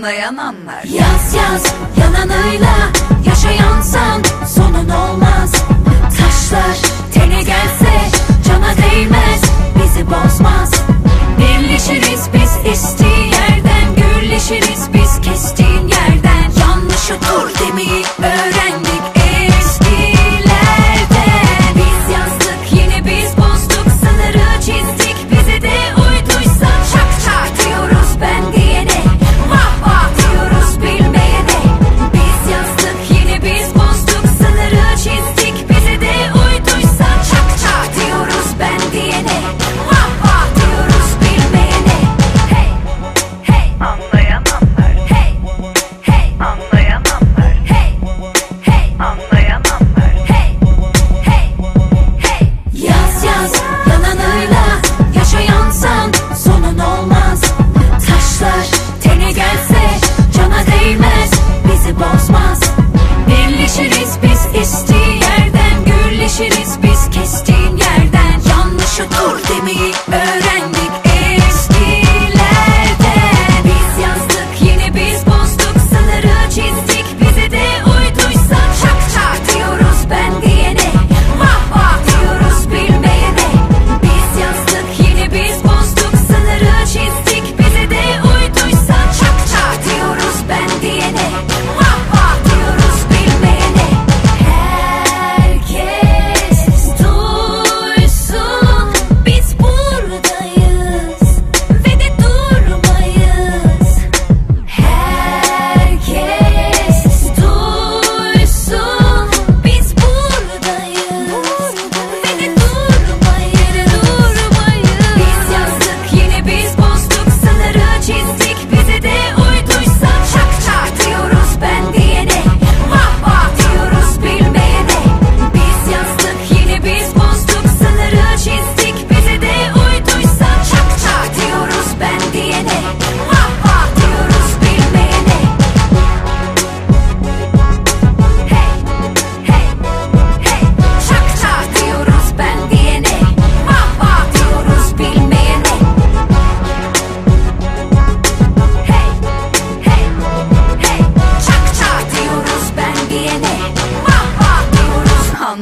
Anlayan Yaz yaz yaşayansan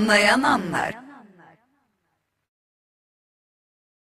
Anlayan anlar